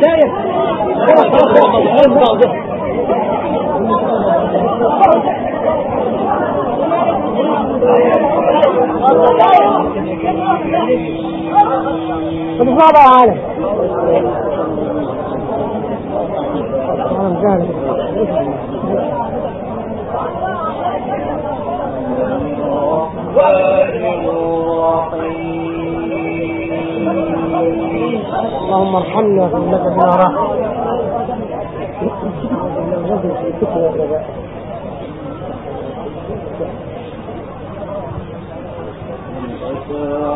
داير طب اسمع بقى يا عالم عالم اللهم ارحمنا إنك بنا رحم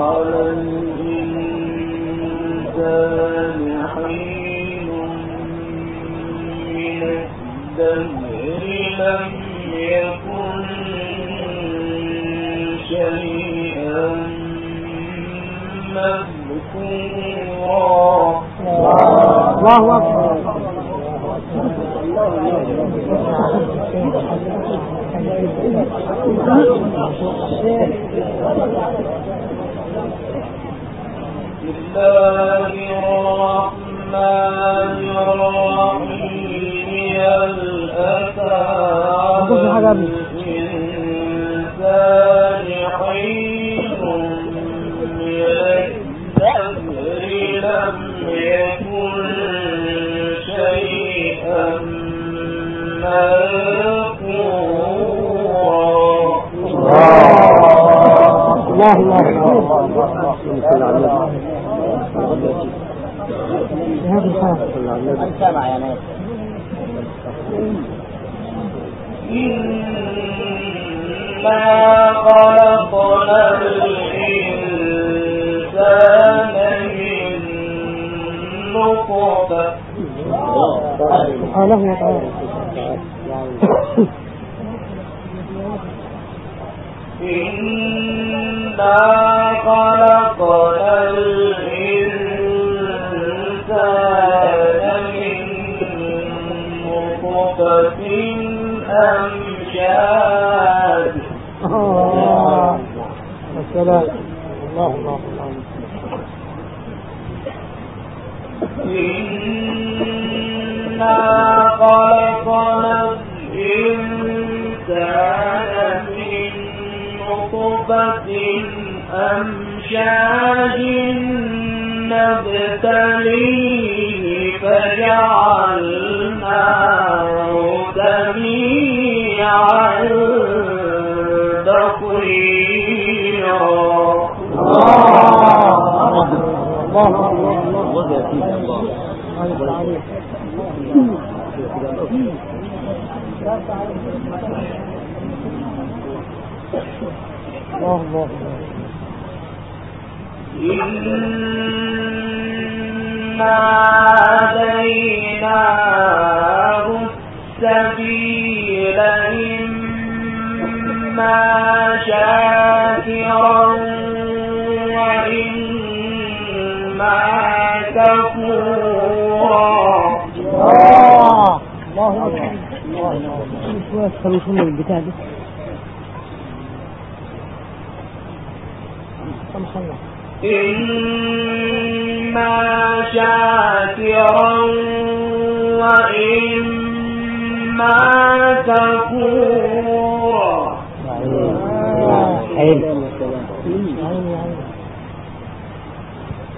على من الله أكبر. بسم الله الرحمن الرحيم. هل الحال سامع يا ناس إنا خلقنا الإنسان من نطفة سبحانه وتعالى إنا الله الله الله الله إنا هديناه السبيل إما شاكرا الله إما شاكرا وإما كفورا حلو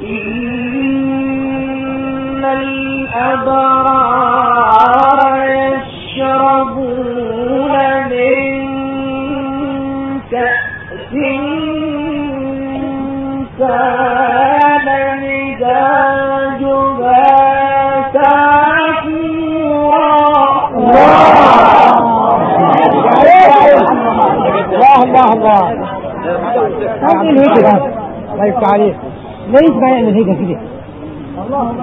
إن الأبرار يشربون من الله الله. الله إيه الهيجة ده الله يفتح عليك. ليش بقى يعمل هيجة كده. اللهم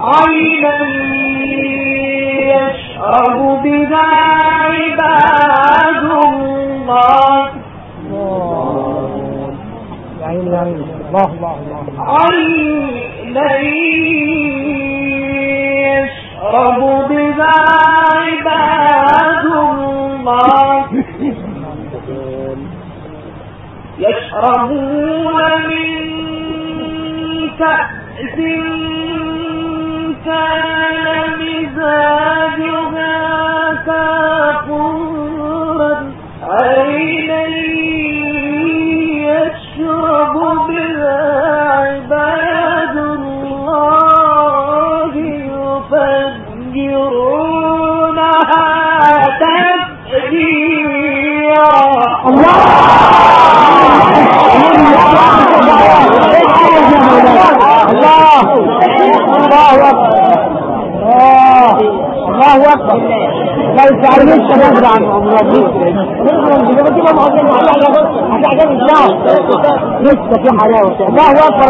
عينا يشرب بها عباد الله. عيني الله الله الله. عينا يشرب بها عباد الله. يشربون من كأس كان مزاجها كافورا. عينا الله أكبر. الله أكبر.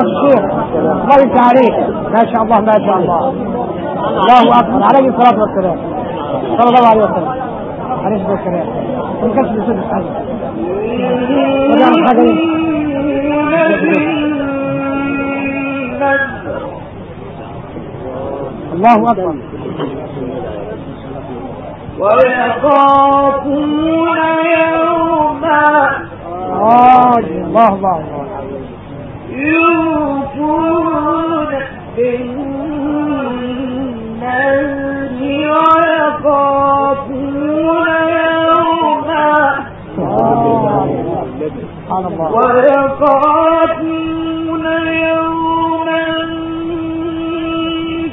الشيخ الله عليك ما شاء الله ما شاء الله الله اكبر عليه الصلاة والسلام. صلى الله عليه وسلم. عليه الصلاة والسلام. حاجة إيه الله أكبر. ويخافون يوما آه الله الله يوفون بالنذر ويخافون ويخافون يوما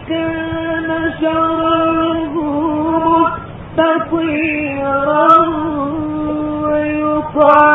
كان شره مستطيرا ويطعمون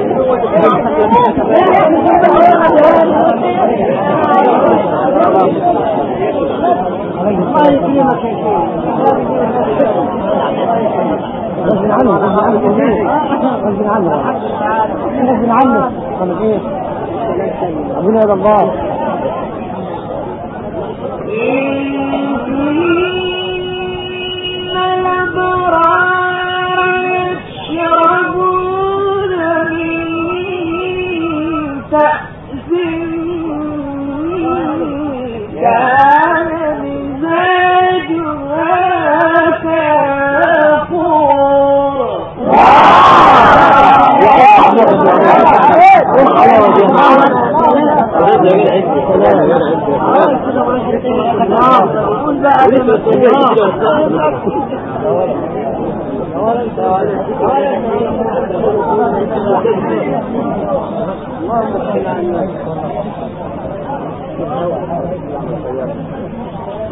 اكبر الله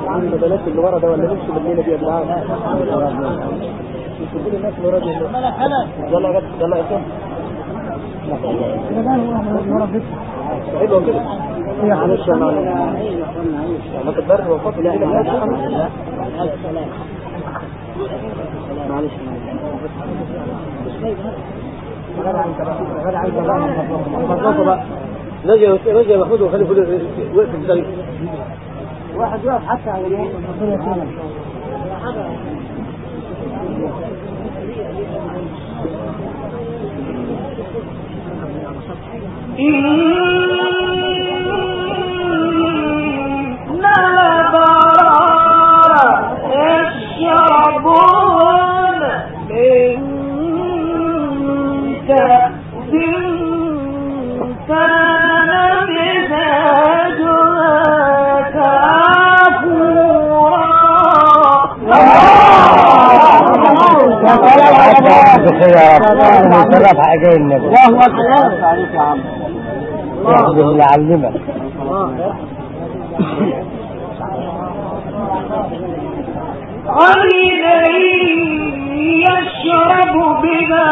عند بنات اللي ورا ده ولا نمشي بالليله دي يا جدعان الناس اللي ورا دي يلا يا جدع يلا يا سيدي حلو كده معلش يا معلم ما تقدرش وقفت لا لا لا معلش رجع رجع محمود وخلي فلوس وقف الطريق واحد واقف حتى على بخير يا رب وصلى على النبي الله أكبر. عليك يا عم يحفظ اللي علمك عينا يشرب بها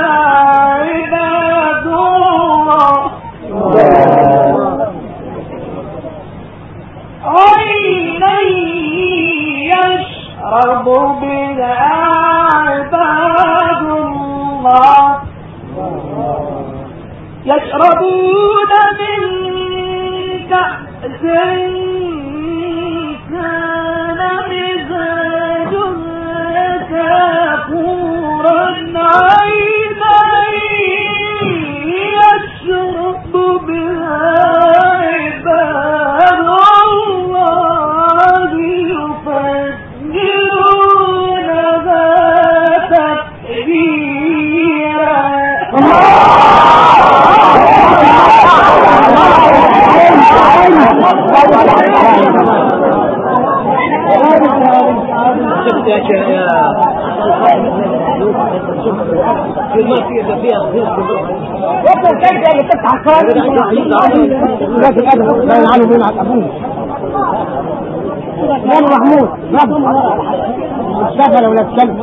عباد الله عينا يشرب بها عباد الله يشربون من كأس وصل كيف اللي تفتح الصلاة لكن أبدا لا ينعلم من أبوه كان محمود رب اشتغل ولا الكلب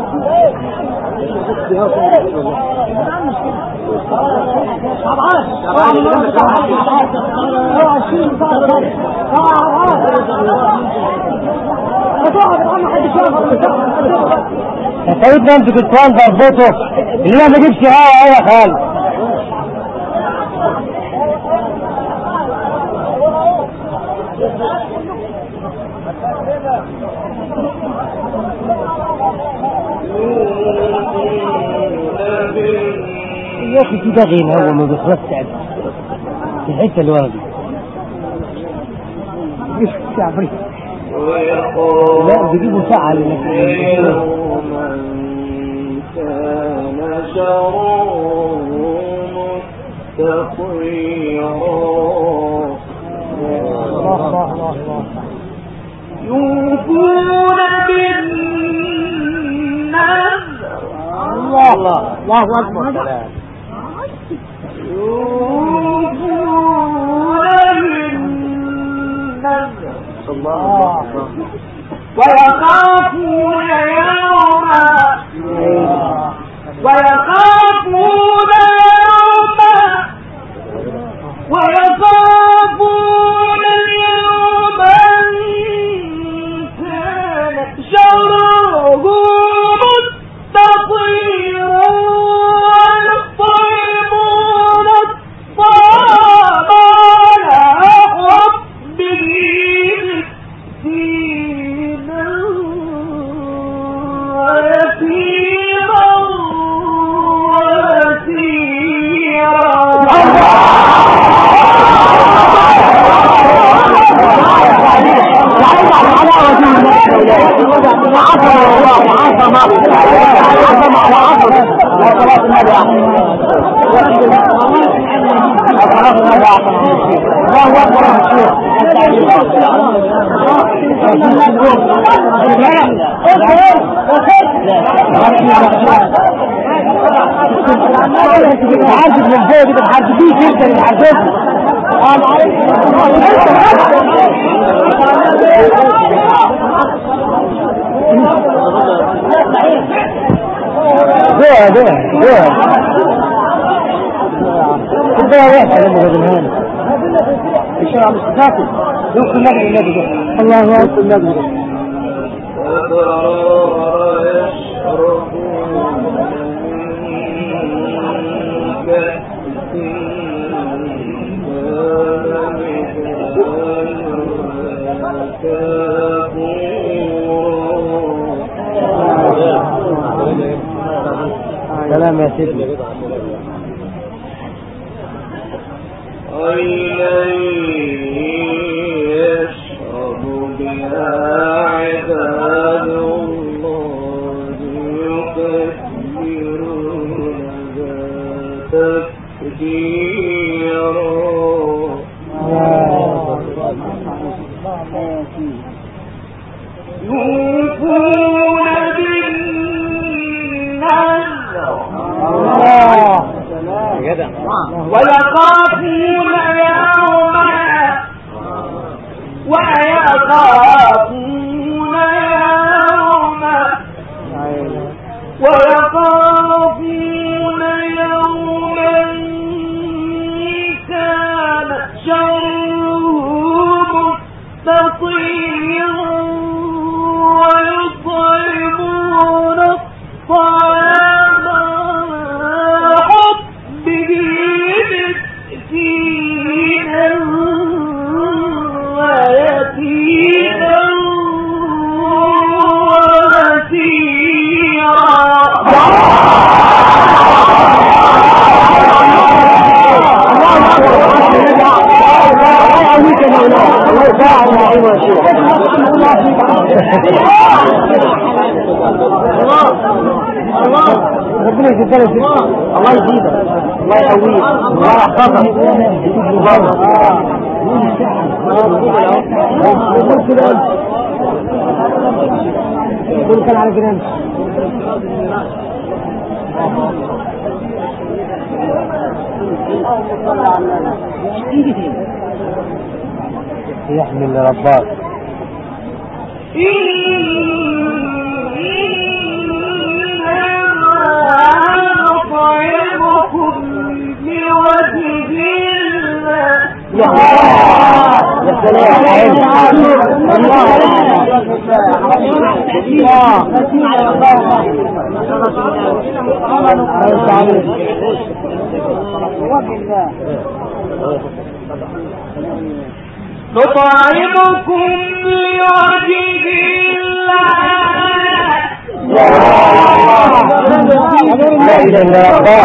سيدنا انت كنت ضربته اللي ما جبش هوا هوا خالص يا أخي في دغين هو ما بيخلصش عدل في الحتة اللي ورا دي. لا بيجيبوا ساعة للناس. كان شره مستطيرا يوفون بالنذر. الله الله الله أكبر. يوفون بالنذر الله ويخافون يوما ويخافون يوما ويخافون اللہ حافظ. بها جنان يحمل رباك يا سلام عين نطعمكم لوجه الله. لا إله إلا الله.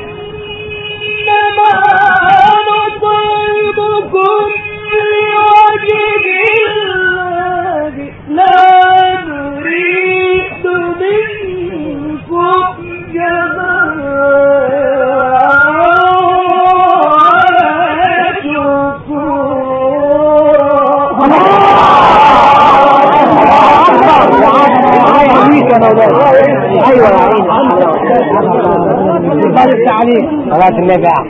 التعليم صلاة النبي يا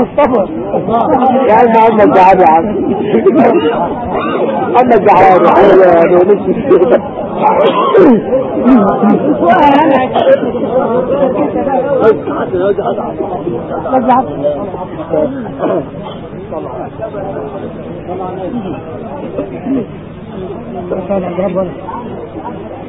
مصطفى. يا عم محمد زعل يا عم محمد زعلان يا عم نفسي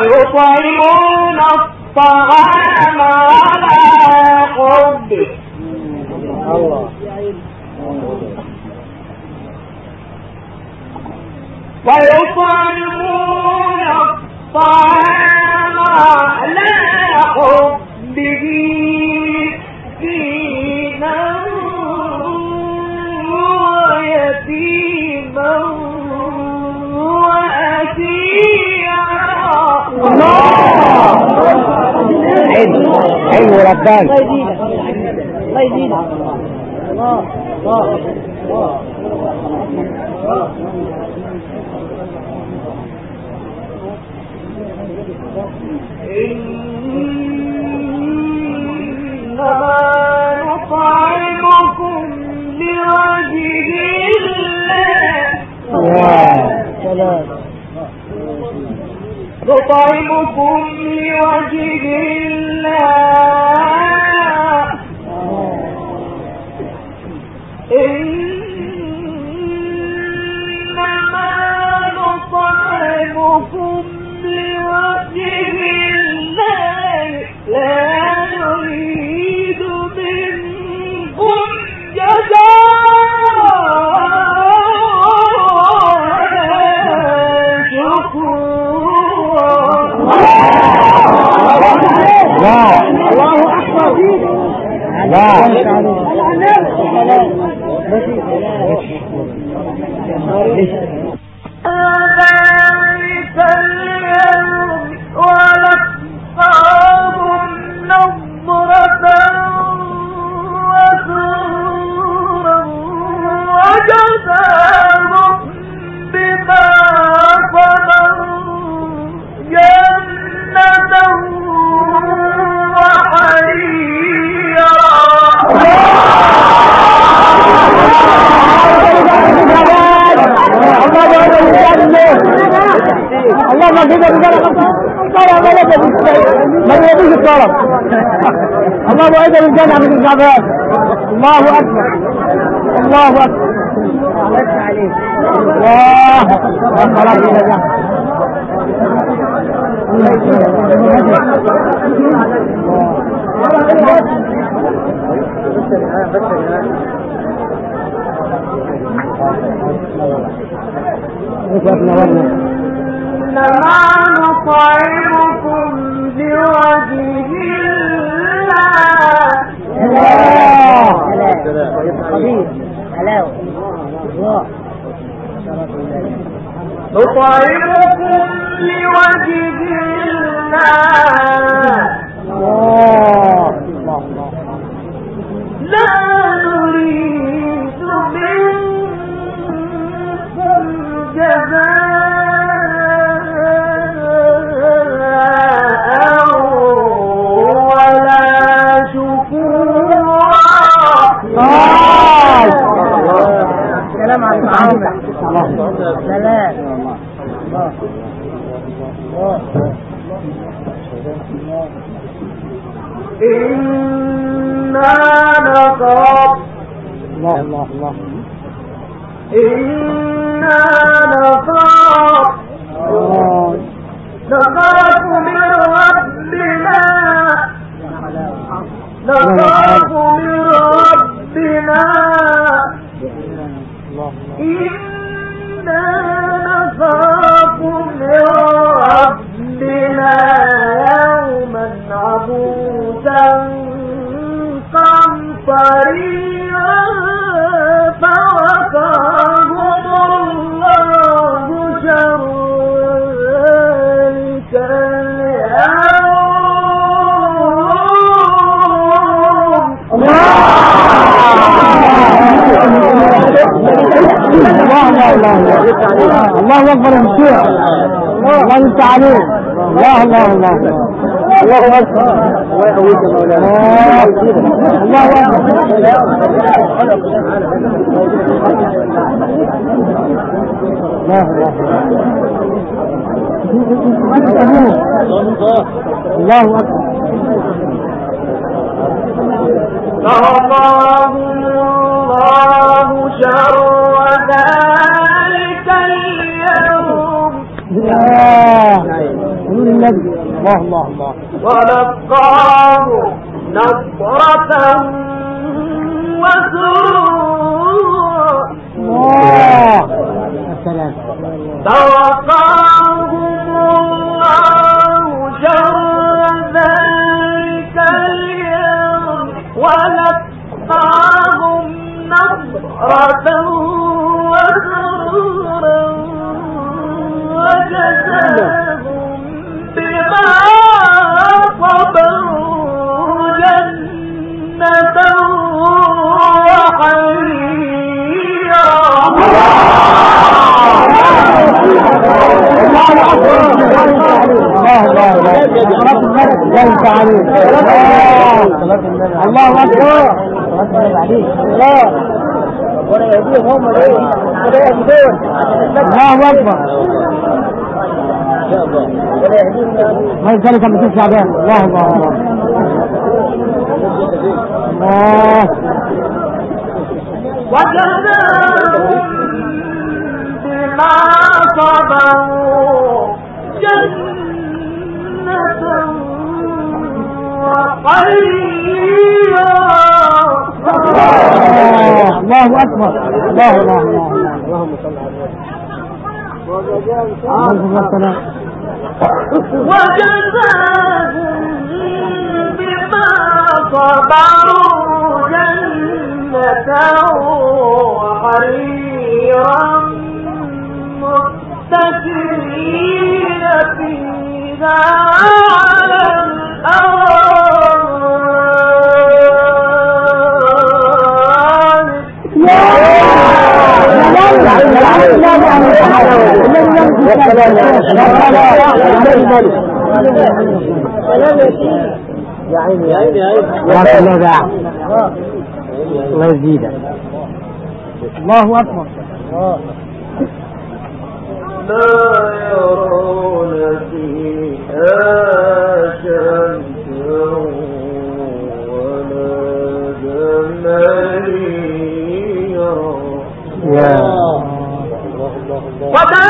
ويطعمون الطعام على حبه الله. ويطعمون الطعام على عين عين وربان الله يزيدك الله الله إنما نطعمكم لوجه الله. يطعمكم لوجه الله. إن الله الله أكبر. لا. لا. الله والصلاة إلى الله الله الله الله أكبر الله شر ذلك اليوم الله الله الله الله الله أكبر. ما يسالك من تسع شعبان الله الله الله. وجزاهم بما صبروا جنة وحريرا الله أكبر. الله الله الله اللهم صل وجزاهم بما صبروا جنة وحريرا متكئين فيها على يا عيني يا عيني يا الله الله الله يزيدك الله اكبر لا يرون فيها شمسا ولا زمهريرا ودانية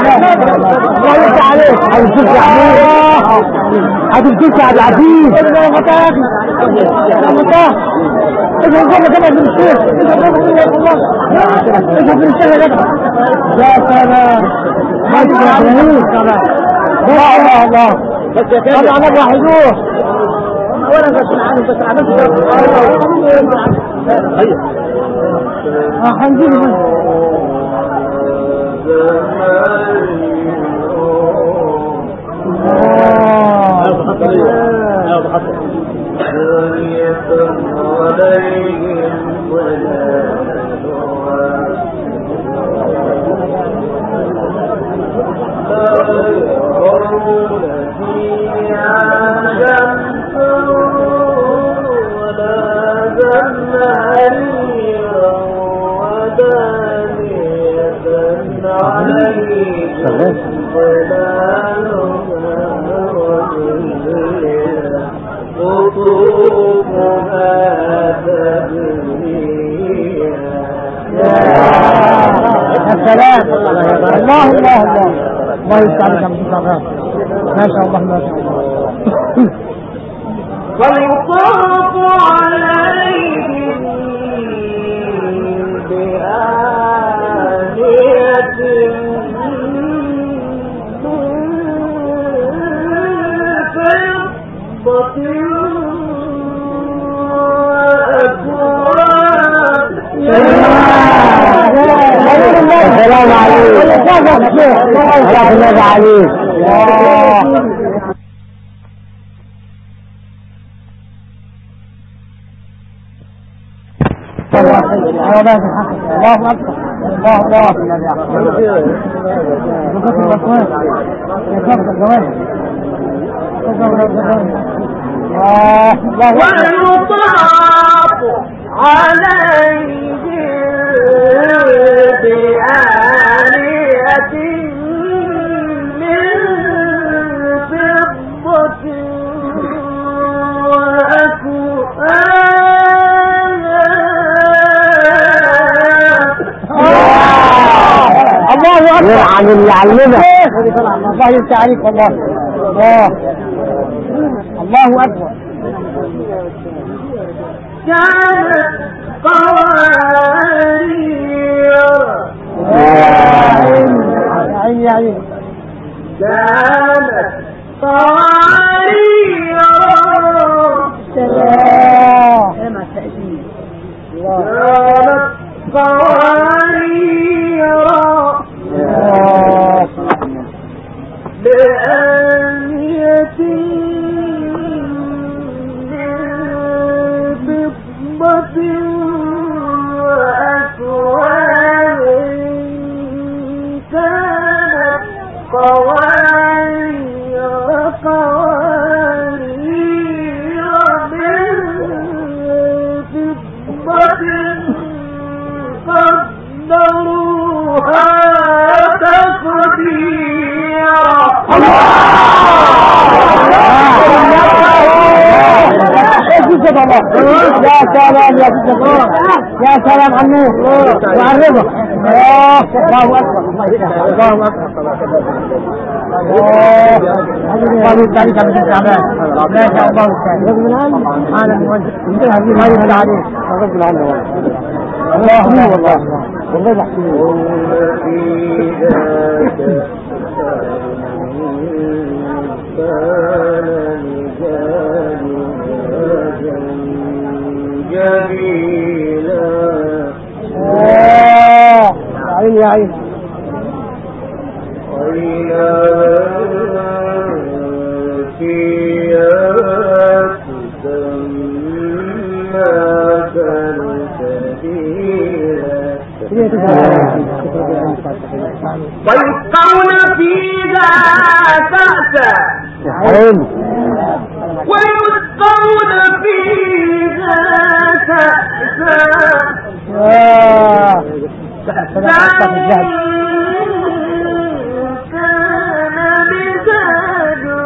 الله عليك هتمسك يا عبيد هتمسك يا عبد العزيز إيش نقول لك أنا ابن الشيخ إيش نقول لك إيش ابن الشيخ يا سلام ما الله الله طبعا أنا وحدوه اولا بس عنه بس عملت آه هنجيب بس آه. أيوه اللي علمك الله يفتح عليك والله الله الله اكبر كانت قوارير عيني عيني كانت يا سلام يا يا سلام عنه وعرضه الله الله أكبر. الله أكبر. قالوا كان من تعبان لا شاء الله الثاني سبحان العالمين الله محسوب آه. يا عين يا عين ويسقون فيها كأسا ويسقون آه. كان مزاجها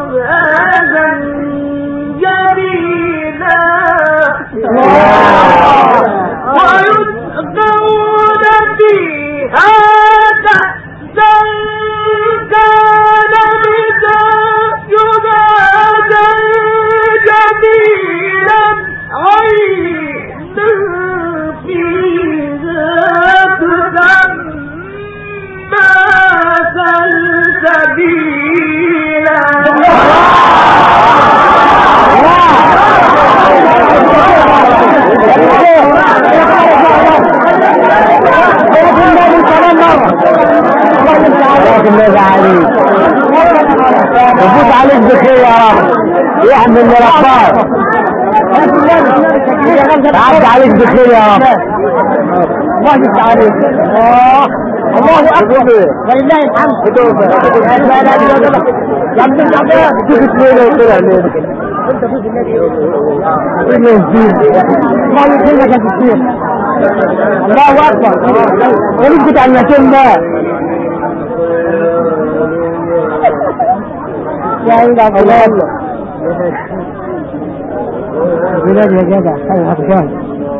يا رب الله يفتح عليك الله الله اكبر ولله الحمد يا سلام يا ابن العباس تيجي تقول وطلع منك انت فوز النبي الله يكرمك يا كثير الله اكبر ونسكت عن المكان ده يا عيد عبد الله بلاد يا جدع هذا هذا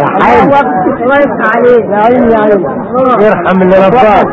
يا حي كويس عليك يا عيني يا عيني ارحم اللي رباك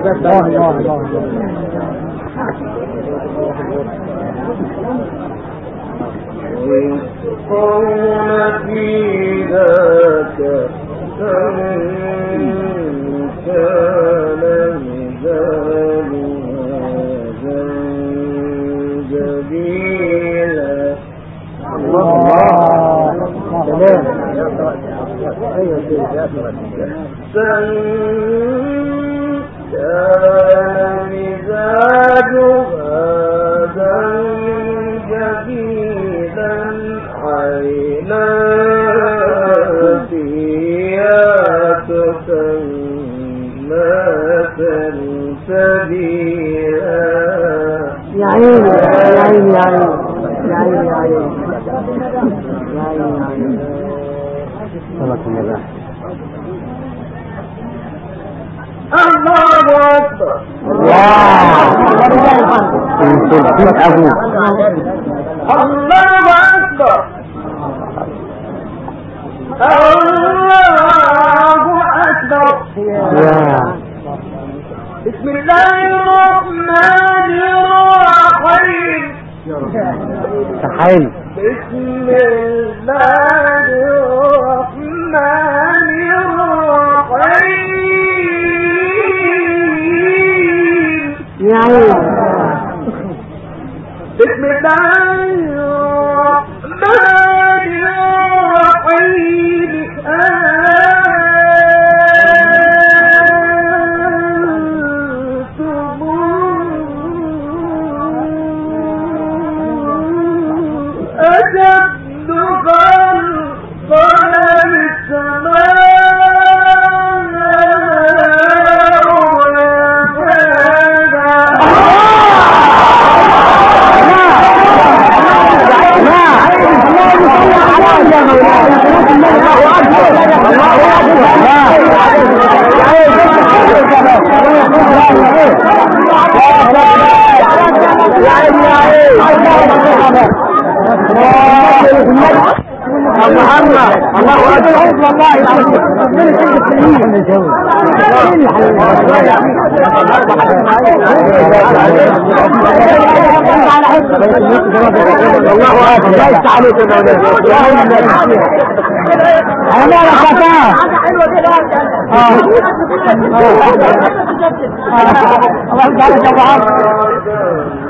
الله الله الله الرحمن الرحيم بسم الله الرحمن الرحيم. يا بسم الله محمد. الله اكبر والله الله اكبر لا يستعليك أنا لا خطا الله تعالى تبعك يعني يعني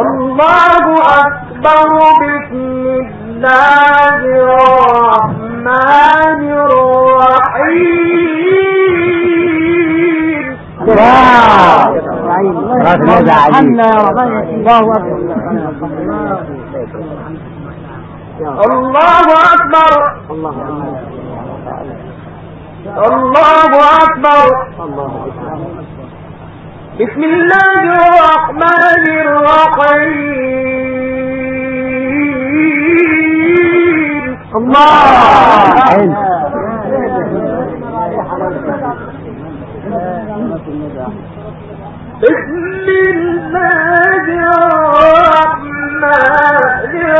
الله أكبر بسم الله الرحمن الرحيم. رب الله اكبر الله أكبر. الله أكبر. بسم الله الرحمن الرحيم. بسم الله الرحمن الرحيم.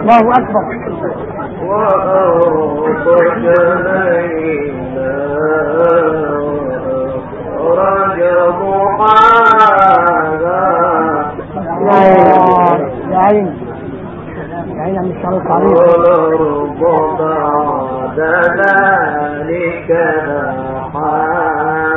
الله أكبر. وأغطش ليلها وأخرج ضحاها يا عين يا عين من الشر العظيم والأرض بعد ذلك دحاها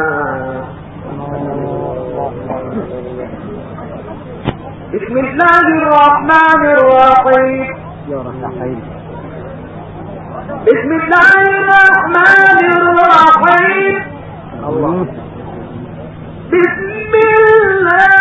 بسم الله الرحمن الرحيم. الله. بسم الله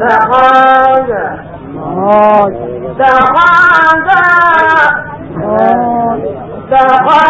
دحاها دحاها دحاها